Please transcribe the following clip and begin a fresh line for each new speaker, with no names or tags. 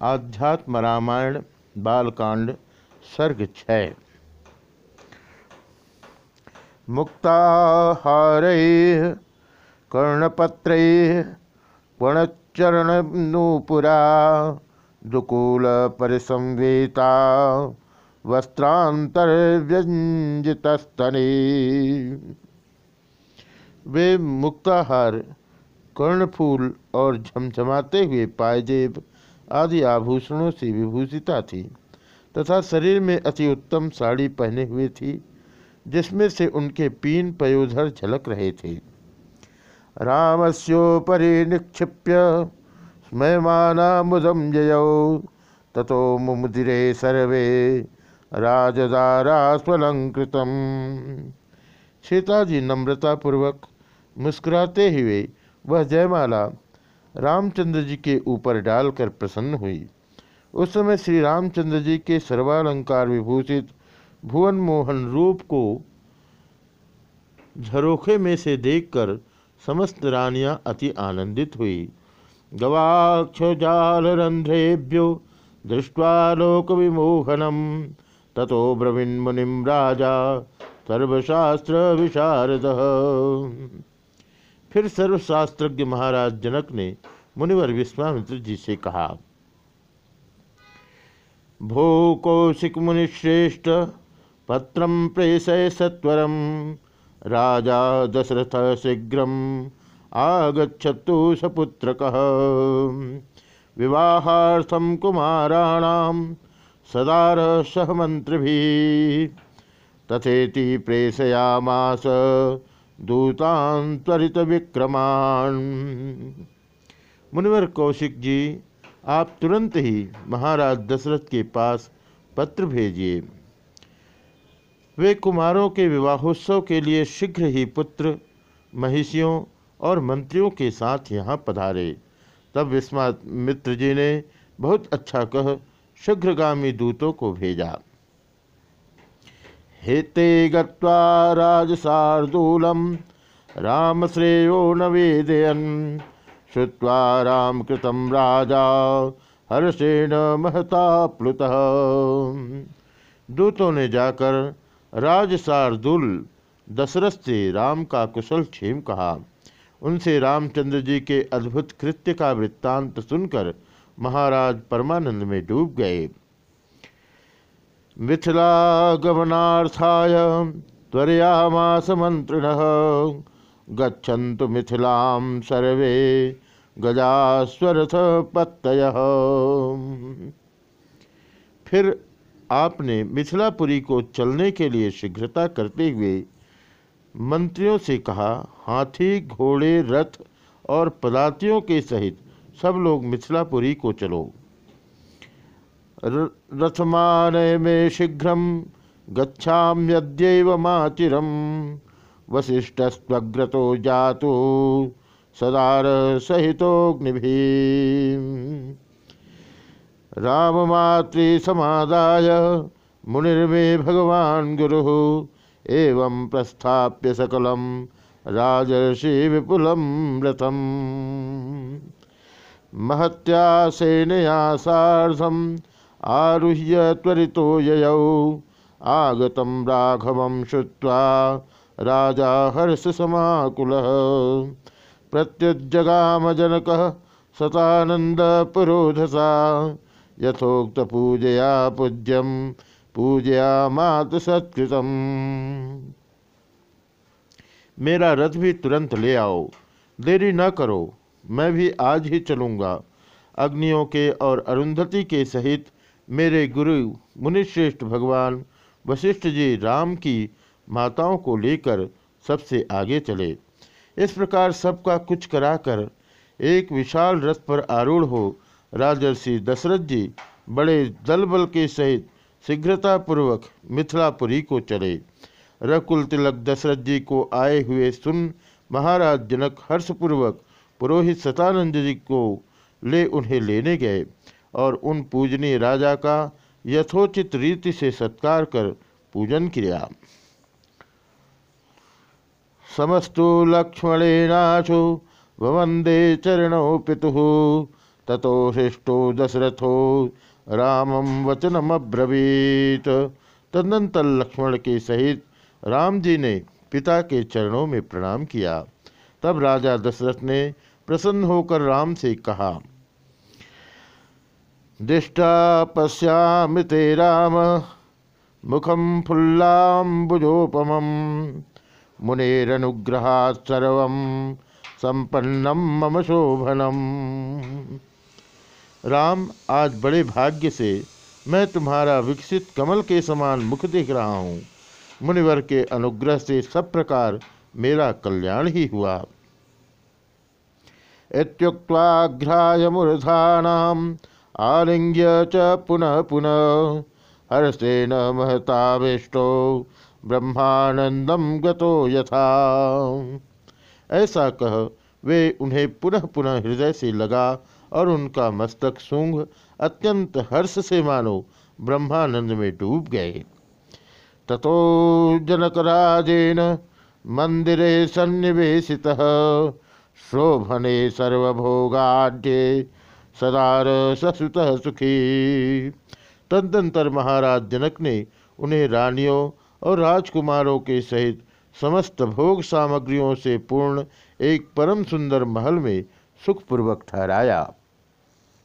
आध्यात्म रामायण, बालकांड, सर्ग छय मुक्ताहार, कर्णपत्र पुणच्चरणनूपुरा दुकूल परिसंवेता वस्त्रांतर्व्यंजितस्तने वे मुक्ताहार, कर्णफूल और झमझमाते हुए पायजेब आदि आभूषणों से विभूषिता थी तथा शरीर में अति उत्तम साड़ी पहने हुए थी, जिसमें से उनके पीन पयोधर झलक रहे थे। रामस्योपरि निक्षिप्य स्मयमाना मुदम जयौ ततो मुमुदिरे सर्वे राजदारा स्वलंकृतम सीता जी नम्रतापूर्वक मुस्कुराते हुए वह जयमाला रामचंद्र जी के ऊपर डालकर प्रसन्न हुई। उस समय श्री रामचंद्र जी के सर्वालंकार विभूषित भुवन मोहन रूप को झरोखे में से देखकर समस्त रानियाँ अति आनंदित हुई। गवाक्ष जाल रंध्रेभ्यो दृष्टवा लोक विमोहनम ततो ब्रवीण मुनिम राजा, सर्वशास्त्र विशारद। फिर सर्वशास्त्रज्ञ महाराज जनक ने मुनिवर विश्वामित्र जी से कहा, भो कौशिक मुनिश्रेष्ठ पत्र प्रेषय सत्वर। राजा दशरथ शीघ्र आगछतु सपुत्रक। विवाहार्थम कुमाराणाम सदार सहमंत्रि तथेति प्रेषयामास दूतान त्वरित विक्रमान मुनिवर कौशिक जी, आप तुरंत ही महाराज दशरथ के पास पत्र भेजिए। वे कुमारों के विवाहोत्सव के लिए शीघ्र ही पुत्र, महिषियों और मंत्रियों के साथ यहाँ पधारे। तब विस्वामित्र जी ने बहुत अच्छा कह, शीघ्रगामी दूतों को भेजा। हेते गत्वा राम श्रेयो नवेदयन श्रुवा राम कृतम राजा, हर्षेण महता प्लुत। दूतों ने जाकर राजशार्दुल दशरथ से राम का कुशल क्षेम कहा। उनसे रामचंद्र जी के अद्भुत कृत्य का वृत्तांत सुनकर महाराज परमानंद में डूब गए। मिथिला गमनार्थाय त्वरयामास मंत्रिण गच्छन्तु मिथिलां सर्वे गजास्वरथ पत्तय फिर आपने मिथिलापुरी को चलने के लिए शीघ्रता करते हुए मंत्रियों से कहा, हाथी, घोड़े, रथ और पदातियों के सहित सब लोग मिथिलापुरी को चलो। रथमान मे शीघ्र गच्छाम्यद्यैव माचिरम वशिष्ठस्वग्रतो जातो सदार सहितोग्नि राममातृसमादाय मुनिर्मे भगवान् गुरुः, एवं प्रस्थाप्य सकलं राजर्षि विपुलं रथम्। महत्या सेनया सार्धम् आरुह्य त्वरितो ययौ। आगतं राघवं श्रुत्वा राजा हर्ष समाकुल सतानंद पुरोधसा। यथोक्त पूजया पूज्यम पूजया मात सत्कृतम। मेरा रथ भी तुरंत ले आओ। देरी न करो, मैं भी आज ही चलूँगा। अग्नियों के और अरुंधति के सहित मेरे गुरु, मुनिश्रेष्ठ भगवान, वशिष्ठ जी राम की माताओं को लेकर सबसे आगे चले। इस प्रकार सबका कुछ कराकर एक विशाल रथ पर आरूढ़ हो राजर्षि दशरथ जी बड़े दल बल के सहित शीघ्रतापूर्वक मिथिलापुरी को चले। रकुल तिलक दशरथ जी को आए हुए सुन महाराज जनक हर्षपूर्वक पुरोहित सतानंद जी को ले उन्हें लेने गए। और उन पूजनीय राजा का यथोचित रीति से सत्कार कर पूजन किया। समस्तु लक्ष्मणेनाशु वंदे चरणौ पितु। ततो हृष्टो दशरथो रामम वचनमब्रवीत। तदनंतर लक्ष्मण के सहित राम जी ने पिता के चरणों में प्रणाम किया। तब राजा दशरथ ने प्रसन्न होकर राम से कहा दृष्टा पश्यामृते राम। मुखम फुल्लाबुजोपम मुनेरनुग्रहात् सर्व संपन्नम मम शोभनम। राम, आज बड़े भाग्य से मैं तुम्हारा विकसित कमल के समान मुख देख रहा हूँ। मुनिवर के अनुग्रह से सब प्रकार मेरा कल्याण ही हुआ। इत्युक्वाघ्राय मूर्धानाम। आलिंग्य च पुनः पुनः हर्षेण महताविष्टो ब्रह्मानंदम गतो यथा। ऐसा कह वे उन्हें पुनः पुनः हृदय से लगा और उनका मस्तक सूंघ अत्यंत हर्ष से मानो ब्रह्मानंद में डूब गए। ततो जनकराजेन मंदिरे सन्निवेशित, शोभने सर्वभोगाढ़ सदार ससुत सुखी। तदंतर महाराज जनक ने उन्हें रानियों और राजकुमारों के सहित समस्त भोग सामग्रियों से पूर्ण एक परम सुंदर महल में सुखपूर्वक ठहराया।